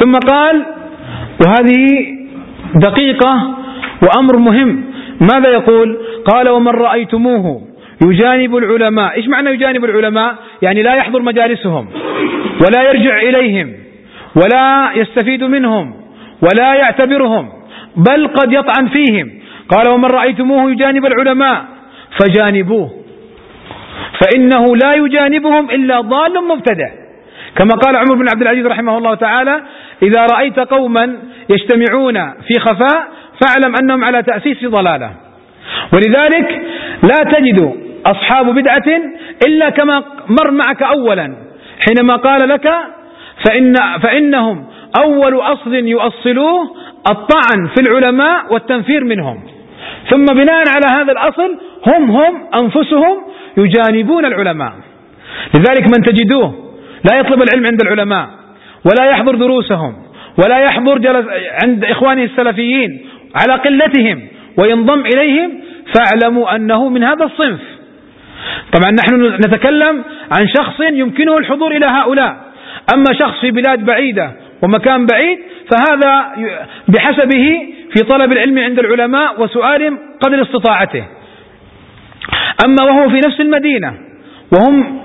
ثم قال وهذه دقيقة وأمر مهم. ماذا يقول؟ قال ومن رأيتموه يجانب العلماء. إيش معنى يجانب العلماء؟ يعني لا يحضر مجالسهم ولا يرجع إليهم ولا يستفيد منهم ولا يعتبرهم بل قد يطعن فيهم. قال ومن رأيتموه يجانب العلماء فجانبوه. فإنه لا يجانبهم إلا ضال مبتدع كما قال عمر بن عبد العزيز رحمه الله تعالى إذا رأيت قوما يجتمعون في خفاء فاعلم أنهم على تأسيس ضلالة. ولذلك لا تجد أصحاب بدعة إلا كما مر معك أولا. حينما قال لك فإن فإنهم أول أصل يؤصلوه الطعن في العلماء والتنفير منهم. ثم بناء على هذا الأصل هم هم أنفسهم يجانبون العلماء. لذلك من تجدوه؟ لا يطلب العلم عند العلماء. ولا يحضر دروسهم ولا يحضر جلس عند إخوانه السلفيين على قلتهم وينضم إليهم فاعلموا أنه من هذا الصنف. طبعا نحن نتكلم عن شخص يمكنه الحضور إلى هؤلاء. أما شخص في بلاد بعيدة ومكان بعيد فهذا بحسبه في طلب العلم عند العلماء وسؤال قدر استطاعته. أما وهو في نفس المدينة وهم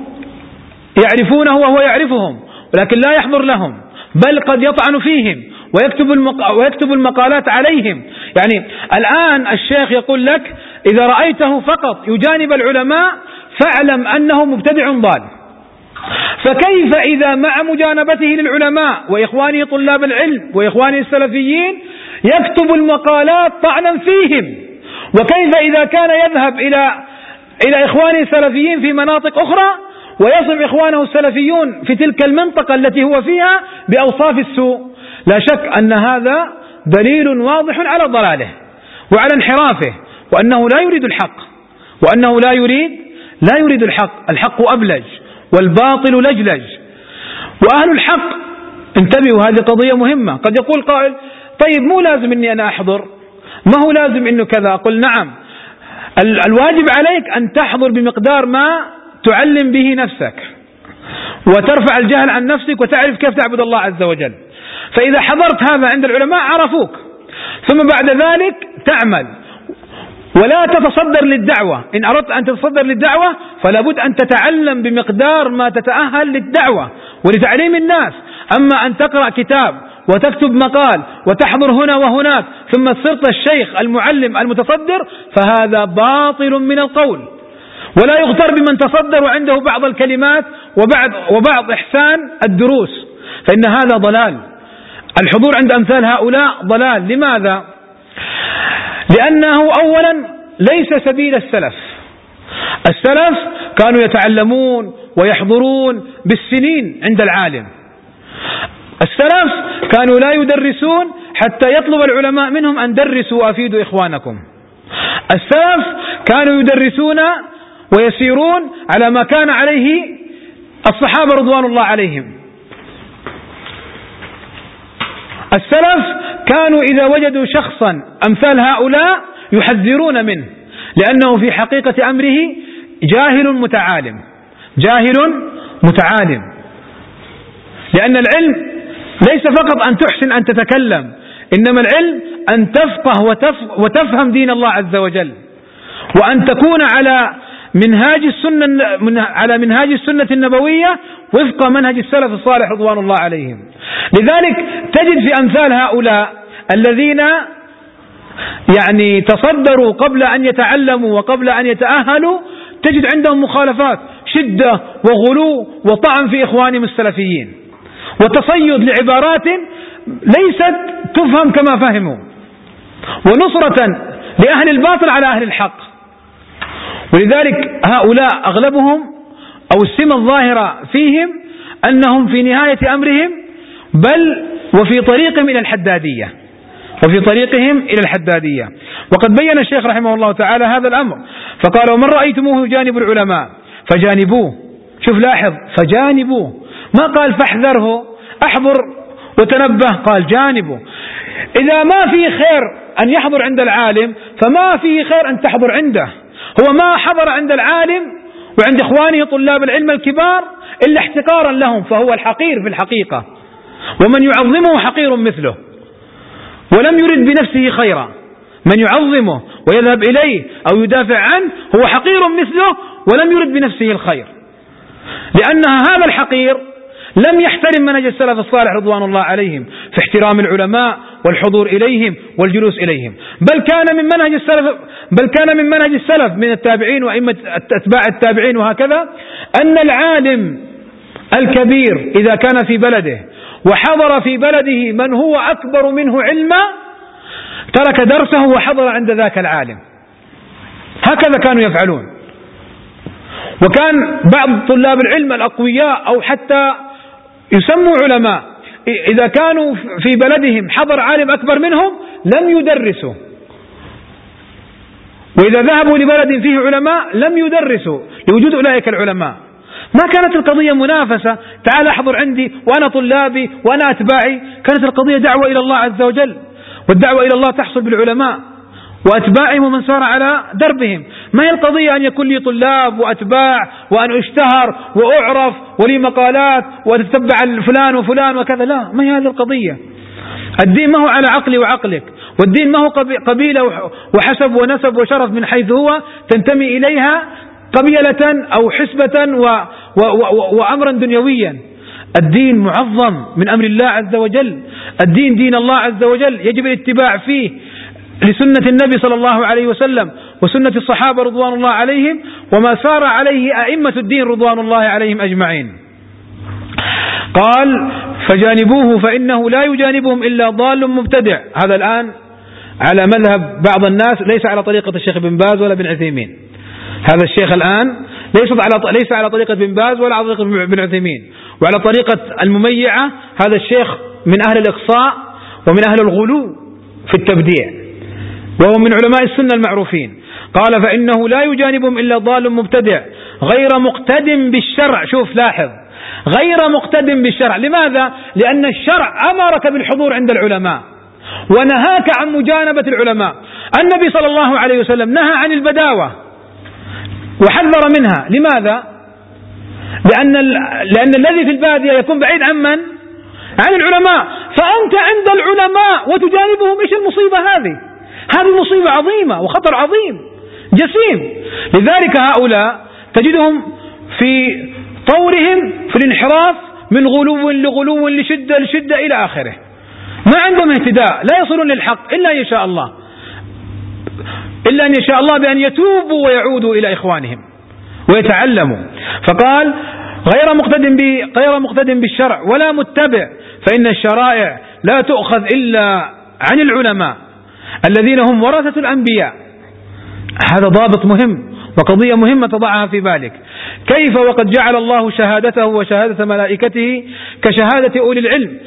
يعرفونه وهو يعرفهم ولكن لا يحضر لهم بل قد يطعن فيهم ويكتب ويكتب المقالات عليهم. يعني الآن الشيخ يقول لك إذا رأيته فقط يجانب العلماء فاعلم أنه مبتدع ضال. فكيف إذا مع مجانبته للعلماء وإخوانه طلاب العلم وإخوانه السلفيين يكتب المقالات طعنا فيهم؟ وكيف إذا كان يذهب إلى إلى إخوانه السلفيين في مناطق أخرى ويصف إخوانه السلفيون في تلك المنطقة التي هو فيها بأوصاف السوء. لا شك أن هذا دليل واضح على ضلاله وعلى انحرافه وأنه لا يريد الحق وأنه لا يريد لا يريد الحق الحق أبلج والباطل لجلج. وأهل الحق انتبهوا هذه قضية مهمة. قد يقول قائل طيب مو لازم أني أنا أحضر؟ ما هو لازم أنه كذا؟ قل نعم. الواجب عليك أن تحضر بمقدار ما تعلم به نفسك وترفع الجهل عن نفسك وتعرف كيف تعبد الله عز وجل. فإذا حضرت هذا عند العلماء عرفوك. ثم بعد ذلك تعمل. ولا تتصدر للدعوة. إن أردت أن تتصدر للدعوة فلا بد أن تتعلم بمقدار ما تتأهل للدعوة ولتعليم الناس. أما أن تقرأ كتاب وتكتب مقال وتحضر هنا وهناك ثم صرت الشيخ المعلم المتصدر فهذا باطل من القول. ولا يغتر بمن تصدر عنده بعض الكلمات وبعض, وبعض إحسان الدروس. فإن هذا ضلال. الحضور عند أمثال هؤلاء ضلال. لماذا؟ لأنه أولا ليس سبيل السلف. السلف كانوا يتعلمون ويحضرون بالسنين عند العالم. السلف كانوا لا يدرسون حتى يطلب العلماء منهم أن درسوا وأفيدوا إخوانكم. السلف كانوا يدرسون ويسيرون على ما كان عليه الصحابة رضوان الله عليهم. السلف كانوا إذا وجدوا شخصا أمثال هؤلاء يحذرون منه لأنه في حقيقة أمره جاهل متعالم جاهل متعالم. لأن العلم ليس فقط أن تحسن أن تتكلم إنما العلم أن تفقه وتفهم دين الله عز وجل وأن تكون على منهاج السنة على منهاج السنة النبوية وفق منهج السلف الصالح رضوان الله عليهم. لذلك تجد في أمثال هؤلاء الذين يعني تصدروا قبل أن يتعلموا وقبل أن يتأهلوا تجد عندهم مخالفات شدة وغلو وطعن في إخوانهم السلفيين. وتصيد لعبارات ليست تفهم كما فهموا. ونصرة لأهل الباطل على أهل الحق. ولذلك هؤلاء أغلبهم أو السمة الظاهرة فيهم أنهم في نهاية أمرهم بل وفي طريقهم إلى الحدادية. وفي طريقهم إلى الحدادية. وقد بين الشيخ رحمه الله تعالى هذا الأمر. فقال ومن رأيتموه يجانب العلماء؟ فجانبوه. شوف لاحظ فجانبوه. ما قال فاحذره أحضر وتنبه. قال جانبه. إذا ما فيه خير أن يحضر عند العالم فما فيه خير أن تحضر عنده. هو ما حضر عند العالم وعند إخوانه طلاب العلم الكبار إلا احتقارا لهم فهو الحقير في الحقيقة. ومن يعظمه حقير مثله. ولم يرد بنفسه خيرا. من يعظمه ويذهب إليه أو يدافع عنه هو حقير مثله ولم يرد بنفسه الخير. لأن هذا الحقير لم يحترم منهج السلف الصالح رضوان الله عليهم في احترام العلماء والحضور إليهم والجلوس إليهم. بل كان من منهج السلف بل كان من منهج السلف من التابعين وأئمة أتباع التابعين وهكذا أن العالم الكبير إذا كان في بلده وحضر في بلده من هو أكبر منه علما ترك درسه وحضر عند ذاك العالم. هكذا كانوا يفعلون. وكان بعض طلاب العلم الأقوياء أو حتى يسموا علماء إذا كانوا في بلدهم حضر عالم أكبر منهم لم يدرسوا. وإذا ذهبوا لبلد فيه علماء لم يدرسوا. لوجود أولئك العلماء. ما كانت القضية منافسة. تعال احضر عندي وأنا طلابي وأنا أتباعي. كانت القضية دعوة إلى الله عز وجل. والدعوة إلى الله تحصل بالعلماء. وأتباعهم ومن سار على دربهم. ما هي القضية أن يكون لي طلاب وأتباع وأن أشتهر وأعرف ولي مقالات وتتبع فلان وفلان وكذا؟ لا ما هي هذه القضية؟ الدين ما هو على عقلي وعقلك والدين ما هو قبيلة وحسب ونسب وشرف من حيث هو تنتمي إليها قبيلة أو حسبة وأمرا دنيويا. الدين معظم من أمر الله عز وجل. الدين دين الله عز وجل. يجب الاتباع فيه. لسنة النبي صلى الله عليه وسلم وسنة الصحابة رضوان الله عليهم وما سار عليه أئمة الدين رضوان الله عليهم أجمعين. قال فجانبوه فإنه لا يجانبهم إلا ضال مبتدع. هذا الآن على مذهب بعض الناس ليس على طريقة الشيخ بن باز ولا بن عثيمين. هذا الشيخ الآن ليس على ليس على طريقة بن باز ولا على طريقة بن عثيمين. وعلى طريقة المميعة هذا الشيخ من أهل الإقصاء ومن أهل الغلو في التبديع. وهو من علماء السنة المعروفين. قال فإنه لا يجانبهم إلا ضال مبتدع غير مقتد بالشرع. شوف لاحظ. غير مقتد بالشرع. لماذا؟ لأن الشرع أمرك بالحضور عند العلماء ونهاك عن مجانبة العلماء. النبي صلى الله عليه وسلم نهى عن البداوة وحذر منها. لماذا؟ لأن, لأن الذي في البادية يكون بعيد عن من؟ عن العلماء. فأنت عند العلماء وتجانبهم. إيش المصيبة هذه؟ هذه مصيبة عظيمة وخطر عظيم جسيم. لذلك هؤلاء تجدهم في طورهم في الانحراف من غلو لغلو لشدة لشدة إلى آخره. ما عندهم اهتداء لا يصلون للحق إلا أن يشاء الله. إلا أن يشاء الله بأن يتوبوا ويعودوا إلى إخوانهم ويتعلموا. فقال غير مقتد غير مقتد بالشرع ولا متبع فإن الشرائع لا تؤخذ إلا عن العلماء. الذين هم ورثة الأنبياء. هذا ضابط مهم وقضية مهمة تضعها في بالك. كيف وقد جعل الله شهادته وشهادة ملائكته كشهادة أولي العلم؟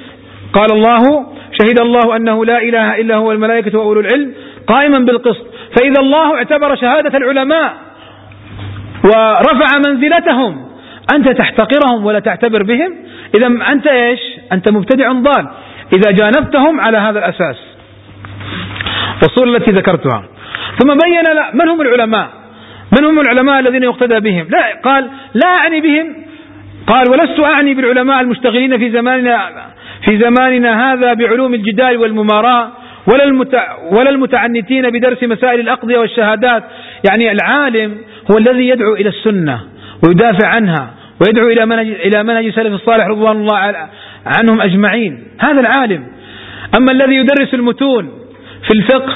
قال الله شهد الله أنه لا إله إلا هو الملائكة وأولو العلم قائما بالقسط. فإذا الله اعتبر شهادة العلماء ورفع منزلتهم أنت تحتقرهم ولا تعتبر بهم؟ إذا أنت إيش؟ أنت مبتدع ضال. إذا جانبتهم على هذا الأساس. والصورة التي ذكرتها. ثم بين من هم العلماء؟ من هم العلماء الذين يقتدى بهم؟ لا قال لا أعني بهم. قال ولست أعني بالعلماء المشتغلين في زماننا في زماننا هذا بعلوم الجدال والمماراة ولا ولا المتعنتين بدرس مسائل الأقضية والشهادات. يعني العالم هو الذي يدعو إلى السنة ويدافع عنها ويدعو إلى منهج إلى منهج سلف الصالح رضوان الله عنهم أجمعين. هذا العالم. أما الذي يدرس المتون في الفقه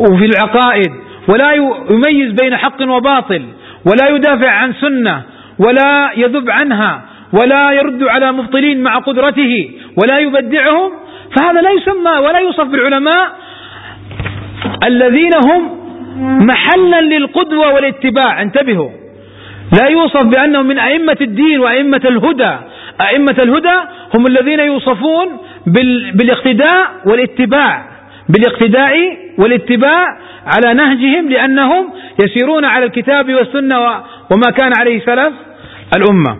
وفي العقائد ولا يميز بين حق وباطل ولا يدافع عن سنة ولا يذب عنها ولا يرد على مبطلين مع قدرته ولا يبدعهم فهذا لا يسمى ولا يوصف بالعلماء الذين هم محلا للقدوة والاتباع. انتبهوا. لا يوصف بأنهم من أئمة الدين وأئمة الهدى. أئمة الهدى هم الذين يوصفون بالاقتداء والاتباع. بالاقتداء والاتباع على نهجهم لأنهم يسيرون على الكتاب والسنة وما كان عليه سلف الأمة.